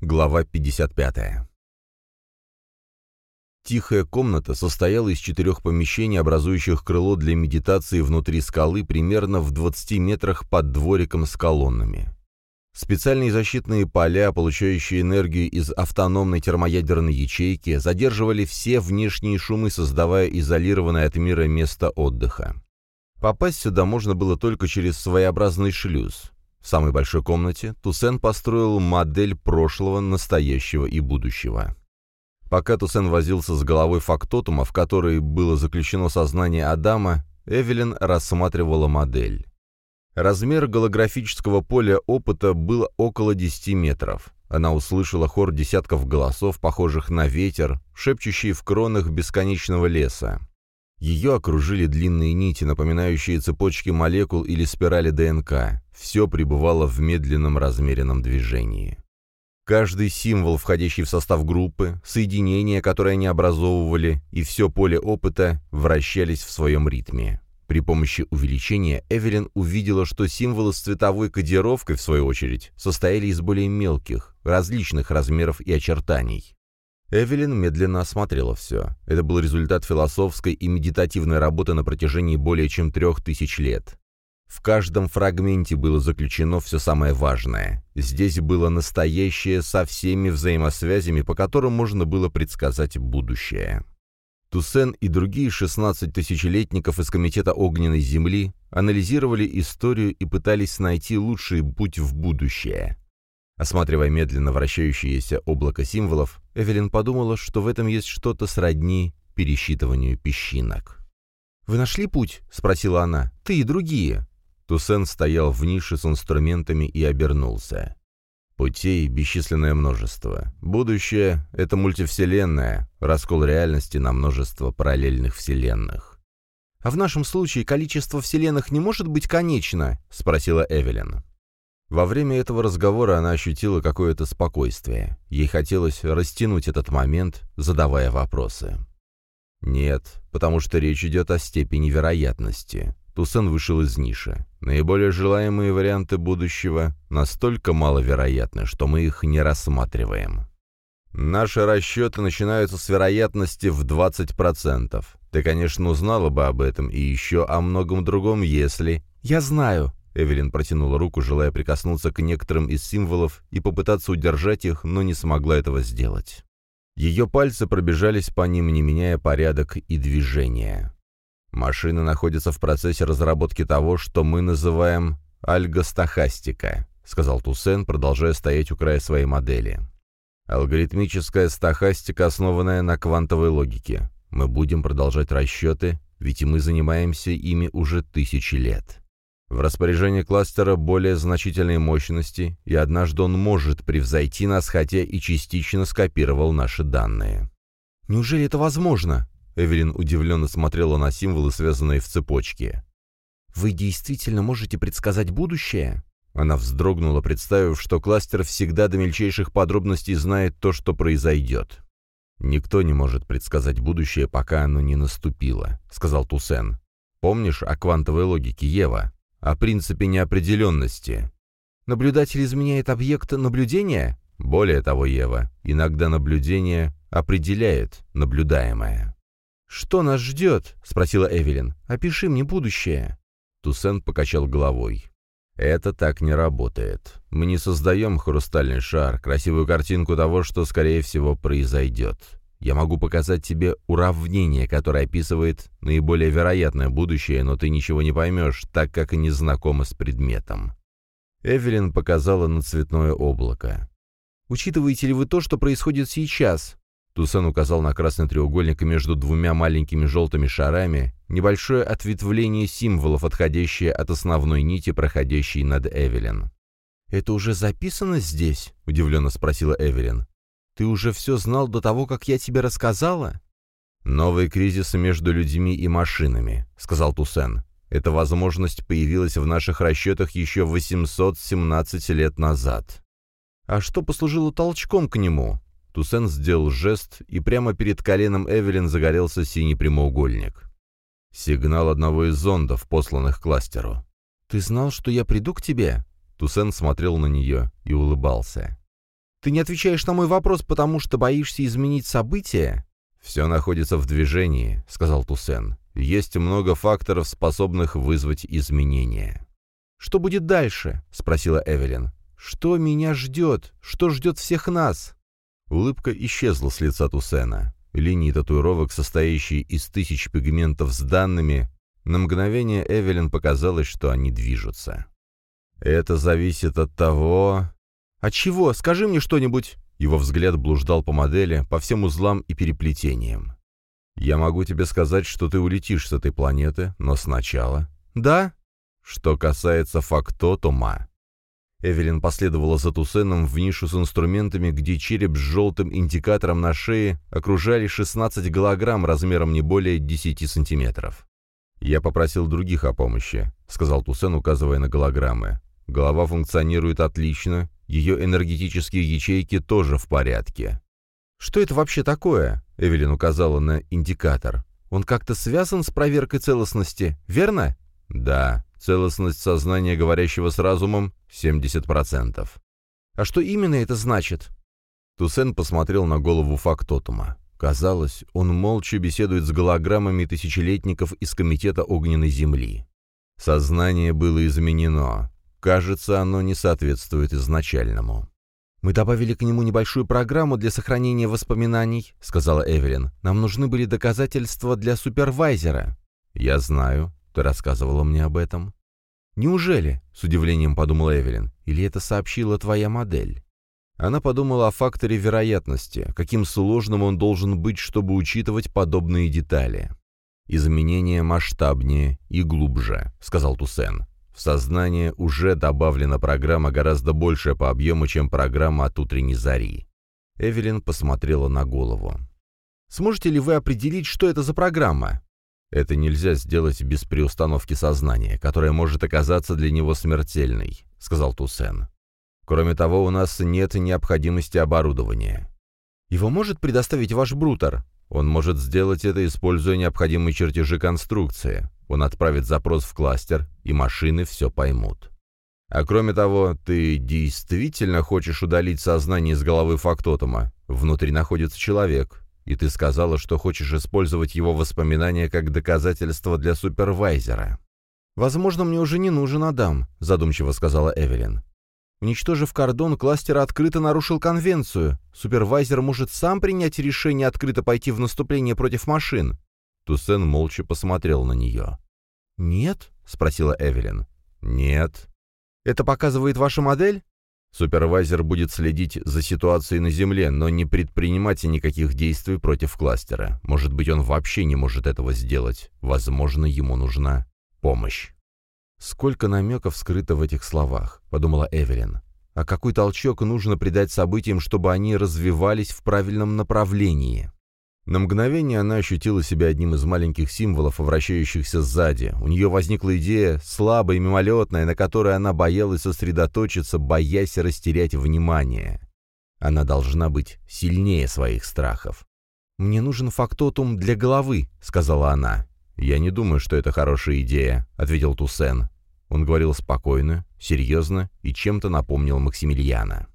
Глава 55. Тихая комната состояла из четырех помещений, образующих крыло для медитации внутри скалы примерно в 20 метрах под двориком с колоннами. Специальные защитные поля, получающие энергию из автономной термоядерной ячейки, задерживали все внешние шумы, создавая изолированное от мира место отдыха. Попасть сюда можно было только через своеобразный шлюз. В самой большой комнате Туссен построил модель прошлого, настоящего и будущего. Пока Туссен возился с головой фактотума, в которой было заключено сознание Адама, Эвелин рассматривала модель. Размер голографического поля опыта был около 10 метров. Она услышала хор десятков голосов, похожих на ветер, шепчущий в кронах бесконечного леса. Ее окружили длинные нити, напоминающие цепочки молекул или спирали ДНК. Все пребывало в медленном размеренном движении. Каждый символ, входящий в состав группы, соединения, которые они образовывали, и все поле опыта вращались в своем ритме. При помощи увеличения Эвелин увидела, что символы с цветовой кодировкой, в свою очередь, состояли из более мелких, различных размеров и очертаний. Эвелин медленно осмотрела все. Это был результат философской и медитативной работы на протяжении более чем трех тысяч лет. В каждом фрагменте было заключено все самое важное. Здесь было настоящее со всеми взаимосвязями, по которым можно было предсказать будущее. Туссен и другие 16 тысячелетников из Комитета Огненной Земли анализировали историю и пытались найти лучший путь в будущее. Осматривая медленно вращающееся облако символов, Эвелин подумала, что в этом есть что-то сродни пересчитыванию песчинок. «Вы нашли путь?» — спросила она. «Ты и другие». Туссен стоял в нише с инструментами и обернулся. Путей бесчисленное множество. Будущее — это мультивселенная, раскол реальности на множество параллельных вселенных. «А в нашем случае количество вселенных не может быть конечно?» — спросила Эвелин. Во время этого разговора она ощутила какое-то спокойствие. Ей хотелось растянуть этот момент, задавая вопросы. Нет, потому что речь идет о степени вероятности. Туссен вышел из ниши. Наиболее желаемые варианты будущего настолько маловероятны, что мы их не рассматриваем. Наши расчеты начинаются с вероятности в 20%. Ты, конечно, узнала бы об этом и еще о многом другом, если... «Я знаю», Эвелин протянула руку, желая прикоснуться к некоторым из символов и попытаться удержать их, но не смогла этого сделать. Ее пальцы пробежались по ним, не меняя порядок и движения. Машина находится в процессе разработки того, что мы называем альгостахастика, сказал Туссен, продолжая стоять у края своей модели. Алгоритмическая стахастика, основанная на квантовой логике. Мы будем продолжать расчеты, ведь мы занимаемся ими уже тысячи лет. В распоряжении кластера более значительные мощности, и однажды он может превзойти нас, хотя и частично скопировал наши данные. «Неужели это возможно?» Эвелин удивленно смотрела на символы, связанные в цепочке. «Вы действительно можете предсказать будущее?» Она вздрогнула, представив, что кластер всегда до мельчайших подробностей знает то, что произойдет. «Никто не может предсказать будущее, пока оно не наступило», — сказал Туссен. «Помнишь о квантовой логике, Ева?» о принципе неопределенности. Наблюдатель изменяет объект наблюдения? Более того, Ева, иногда наблюдение определяет наблюдаемое. «Что нас ждет?» — спросила Эвелин. «Опиши мне будущее». Туссен покачал головой. «Это так не работает. Мы не создаем хрустальный шар, красивую картинку того, что, скорее всего, произойдет. Я могу показать тебе уравнение, которое описывает наиболее вероятное будущее, но ты ничего не поймешь, так как и не знакома с предметом». Эвелин показала на цветное облако. «Учитываете ли вы то, что происходит сейчас?» Туссен указал на красный треугольник между двумя маленькими желтыми шарами, небольшое ответвление символов, отходящее от основной нити, проходящей над Эвелин. «Это уже записано здесь?» — удивленно спросила Эвелин. Ты уже все знал до того, как я тебе рассказала?» «Новые кризисы между людьми и машинами», — сказал Туссен. «Эта возможность появилась в наших расчетах еще 817 лет назад». «А что послужило толчком к нему?» Туссен сделал жест, и прямо перед коленом Эвелин загорелся синий прямоугольник. Сигнал одного из зондов, посланных кластеру. «Ты знал, что я приду к тебе?» Туссен смотрел на нее и улыбался. Ты не отвечаешь на мой вопрос, потому что боишься изменить события?» «Все находится в движении», — сказал Туссен. «Есть много факторов, способных вызвать изменения». «Что будет дальше?» — спросила Эвелин. «Что меня ждет? Что ждет всех нас?» Улыбка исчезла с лица Туссена. Линии татуировок, состоящие из тысяч пигментов с данными, на мгновение Эвелин показалось, что они движутся. «Это зависит от того...» «От чего? Скажи мне что-нибудь!» Его взгляд блуждал по модели, по всем узлам и переплетениям. «Я могу тебе сказать, что ты улетишь с этой планеты, но сначала...» «Да?» «Что касается фактотума...» Эвелин последовала за Тусеном в нишу с инструментами, где череп с желтым индикатором на шее окружали 16 голограмм размером не более 10 сантиметров. «Я попросил других о помощи», — сказал Тусен, указывая на голограммы. «Голова функционирует отлично, ее энергетические ячейки тоже в порядке». «Что это вообще такое?» — Эвелин указала на индикатор. «Он как-то связан с проверкой целостности, верно?» «Да, целостность сознания, говорящего с разумом, 70%. А что именно это значит? Тусен посмотрел на голову фактотума. Казалось, он молча беседует с голограммами тысячелетников из Комитета Огненной Земли. Сознание было изменено. Кажется, оно не соответствует изначальному. «Мы добавили к нему небольшую программу для сохранения воспоминаний», — сказала Эвелин. «Нам нужны были доказательства для супервайзера». «Я знаю. Ты рассказывала мне об этом». «Неужели?» — с удивлением подумала Эвелин. «Или это сообщила твоя модель?» Она подумала о факторе вероятности, каким сложным он должен быть, чтобы учитывать подобные детали. «Изменения масштабнее и глубже», — сказал Туссен. «В сознание уже добавлена программа гораздо большая по объему, чем программа от утренней зари». Эвелин посмотрела на голову. «Сможете ли вы определить, что это за программа?» Это нельзя сделать без приустановки сознания, которая может оказаться для него смертельной», — сказал Туссен. «Кроме того, у нас нет необходимости оборудования». «Его может предоставить ваш брутер?» «Он может сделать это, используя необходимые чертежи конструкции. Он отправит запрос в кластер, и машины все поймут». «А кроме того, ты действительно хочешь удалить сознание из головы фактотума? Внутри находится человек, и ты сказала, что хочешь использовать его воспоминания как доказательство для супервайзера». «Возможно, мне уже не нужен Адам», — задумчиво сказала Эвелин. Уничтожив кордон, кластер открыто нарушил конвенцию. Супервайзер может сам принять решение открыто пойти в наступление против машин. Туссен молча посмотрел на нее. «Нет?» — спросила Эвелин. «Нет». «Это показывает ваша модель?» Супервайзер будет следить за ситуацией на Земле, но не предпринимать никаких действий против кластера. Может быть, он вообще не может этого сделать. Возможно, ему нужна помощь. «Сколько намеков скрыто в этих словах», — подумала Эвелин. «А какой толчок нужно придать событиям, чтобы они развивались в правильном направлении?» На мгновение она ощутила себя одним из маленьких символов, вращающихся сзади. У нее возникла идея, слабая и мимолетная, на которой она боялась сосредоточиться, боясь растерять внимание. Она должна быть сильнее своих страхов. «Мне нужен фактотум для головы», — сказала она. «Я не думаю, что это хорошая идея», — ответил Туссен. Он говорил спокойно, серьезно и чем-то напомнил Максимилиана.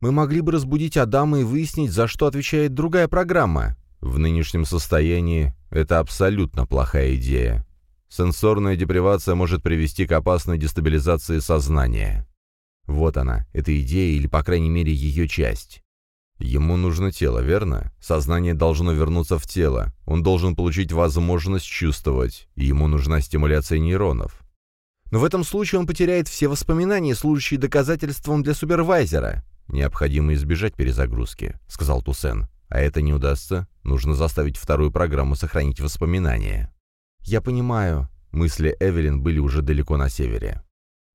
«Мы могли бы разбудить Адама и выяснить, за что отвечает другая программа», в нынешнем состоянии это абсолютно плохая идея. Сенсорная депривация может привести к опасной дестабилизации сознания. Вот она, эта идея или, по крайней мере, ее часть. Ему нужно тело, верно? Сознание должно вернуться в тело. Он должен получить возможность чувствовать, и ему нужна стимуляция нейронов. Но в этом случае он потеряет все воспоминания, служащие доказательством для супервайзера. «Необходимо избежать перезагрузки», — сказал Туссен. А это не удастся, нужно заставить вторую программу сохранить воспоминания. «Я понимаю». Мысли Эвелин были уже далеко на севере.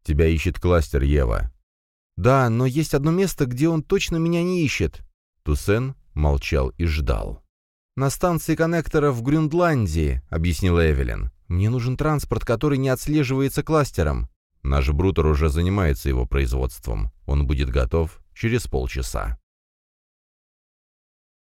«Тебя ищет кластер, Ева». «Да, но есть одно место, где он точно меня не ищет». Туссен молчал и ждал. «На станции коннектора в Грюндландии», — объяснила Эвелин. «Мне нужен транспорт, который не отслеживается кластером». «Наш брутер уже занимается его производством. Он будет готов через полчаса».